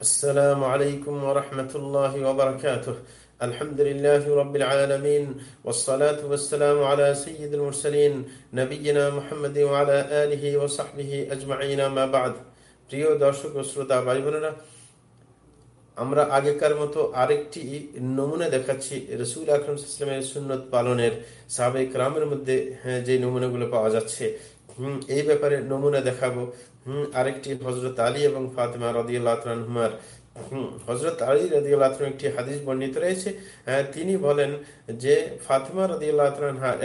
السلام عليكم ورحمة الله وبركاته الحمد لله رب العالمين والصلاة والسلام على سيد المرسلين نبينا محمد وعلى آله وصحبه أجمعين ما بعد প্রিয় দর্শক ও শ্রোতা ভাই বোনেরা আমরা আগেকার মতো আরেকটি নমুনা দেখাচ্ছি রসুল আকরম ইসলামের সুন্নত পালনের সাবেক রামের মধ্যে হ্যাঁ, যে নমুনাগুলো পাওয়া যাচ্ছে এই ব্যাপারে নমুনা দেখাবো। হম, আরেকটি হজরত আলী এবং ফাতেমা রদিউল্লাহমার একটি হাদিস বর্ণিত রয়েছে। তিনি বলেন যে ফাতেমা রদিউল্লাহ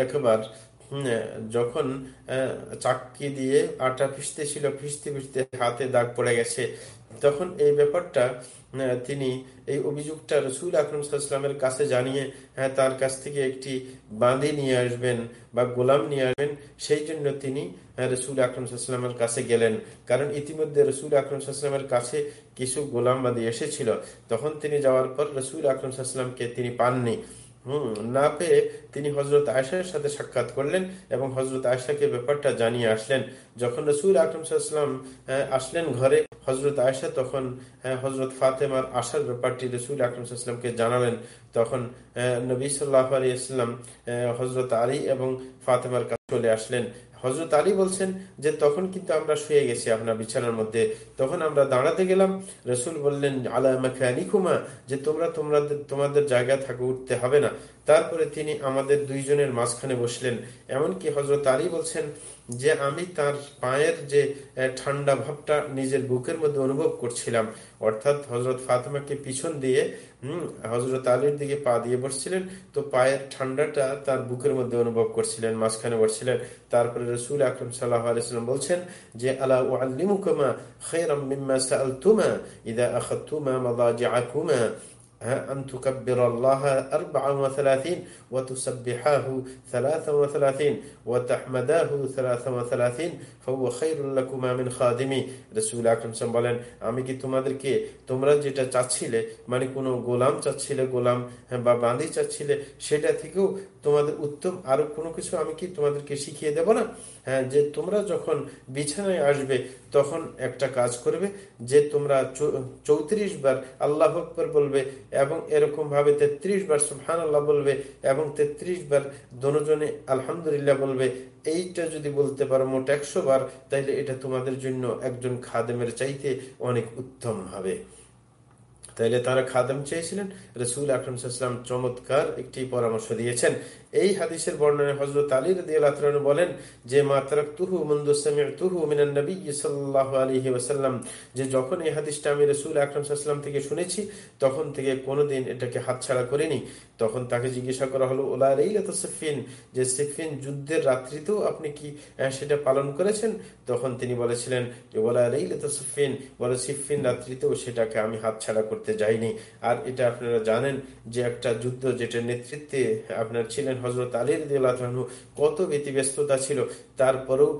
একবার যখন চাকি দিয়ে আটা পিসতে ছিল পিসতে পিসতে হাতে দাগ পড়ে গেছে তখন এই ব্যাপারটা তিনি এই অভিযোগটা রসুল আকরম সাল্লামের কাছে জানিয়ে হ্যাঁ তার কাছ থেকে একটি বাঁধি নিয়ে আসবেন বা গোলাম নিয়ে আসবেন, সেই জন্য তিনি রসুল আকরম সাল্লামের কাছে গেলেন। কারণ ইতিমধ্যে রসুল আকরম সাল্লামের কাছে কিছু গোলাম বাঁধি এসেছিল। তখন তিনি যাওয়ার পর রসুল আকরম সাল্লামকে তিনি পাননি। হম, না পেয়ে তিনি হজরত আয়সার সাথে সাক্ষাৎ করলেন এবং হজরত আয়সাকে ব্যাপারটা জানিয়ে আসলেন। যখন রসুল আকরম সাল্লাম আসলেন ঘরে হজরত আয়সা তখন হজরত ফাতেমার আসার ব্যাপারটি রসুল আকরমকে জানালেন। তখন নবী সাল্লাহ আলী ইসলাম হজরত আলী এবং ফাতেমার চলে আসলেন। হজরত আলী বলছেন যে, তখন কিন্তু আমরা শুয়ে গেছি আপনার বিছানার মধ্যে। তখন আমরা দাঁড়াতে গেলাম। রসুল বললেন আলামাখুমা যে তোমরা তোমরা তোমাদের জায়গা থাকে, উঠতে হবে না। তারপরে তিনি আমাদের দুইজনের মাঝখানে বসলেন। এমনকি হজরত আলী বলছেন যে, আমি তার পায়ের যে ঠান্ডা ভাবটা নিজের বুকের মধ্যে অনুভব করছিলাম। অর্থাৎ হজরত ফাতেমাকে পিছন দিয়ে, হম হজরত আলীর দিকে পা দিয়ে বসছিলেন। তো পায়ের ঠান্ডাটা তার বুকের মধ্যে অনুভব করছিলেন, মাঝখানে বসছিলেন তারপরে রসুল আকরম সাল্লাহ আলিয়াল্লাম বলছেন যে আল্লাহ আল্লিমুকুমা খেরাম মিম্মা সালতুমা ইদা আখাতুমা মাদাজিআকুমা أن تكبر الله أربعا وثلاثين وتسبحاه ثلاثا وثلاثين وتحمداه ثلاثا وثلاثين فهو خير لكما من خادمي رسول আকরম বলেন আমি কি তোমাদেরকে তোমরা যেটা চাচ্ছিলে মানে কোনো গোলাম চাচ্ছিলে গোলাম বা বাঁধি চাচ্ছিলে সেটা থেকেও তোমাদের উত্তম আরো কোনো কিছু আমি কি তোমাদেরকে শিখিয়ে দেব না হ্যাঁ যে তোমরা যখন বিছানায় আসবে তখন একটা কাজ করবে যে তোমরা চৌত্রিশ বার আল্লাহ আকবর বলবে এবং এরকম ভাবে তেত্রিশ বার সুহান আল্লাহ বলবে এবং তেত্রিশ বার দনোজনে আলহামদুলিল্লাহ বলবে, এইটা যদি বলতে পারো মোট একশো বার, তাইলে এটা তোমাদের জন্য একজন খাদেমের চাইতে অনেক উত্তম হবে। তাইলে তারা খাদম চেয়েছিলেন। রসুল আকরমসাল্লাম চমৎকার একটি পরামর্শ দিয়েছেন। এই হাদিসের বর্ণনায় হজরত আলী রদি আল্লাহ বলেন যে মাতারক তুহু মন্দুসামি তুহু মিনান্নবী সাল্লাহ আলহি ওসাল্লাম যে, যখন এই হাদিসটা আমি রসুল আকরম সাল্লাম থেকে শুনেছি, তখন থেকে কোনোদিন এটাকে হাতছাড়া করিনি। তখন তাকে জিজ্ঞাসা করা হলো, ওলা সিফিন যে সিফিন যুদ্ধের রাত্রিতেও আপনি কি সেটা পালন করেছেন? তখন তিনি বলেছিলেন যে, ওলা সিফিন বলে সিফিন রাত্রিতেও সেটাকে আমি হাতছাড়া করতে যাইনি। আর এটা আপনারা জানেন যে একটা যুদ্ধ যেটা নেতৃত্বে আপনার ছিলেন হজরত আলী রাহু কত ব্যতিব্যস্ততা ছিল। তারপরেও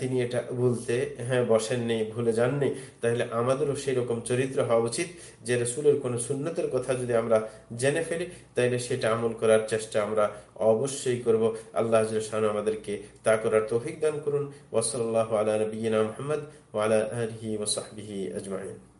তিনি এটা ভুলতে হ্যাঁ বসেননি, ভুলে যাননি। তাহলে আমাদেরও সেই রকম চরিত্র হওয়া উচিত যে, রসুলের কোনো সুন্নতের কথা যদি আমরা জেনে ফেলি তাহলে সেটা আমল করার চেষ্টা আমরা অবশ্যই করব। আল্লাহ আমাদেরকে তা করার তৌফিক দান করুন। ওসল আলা নবীনা মোহাম্মদ ওয়ালা আলহি ওসাহবিহি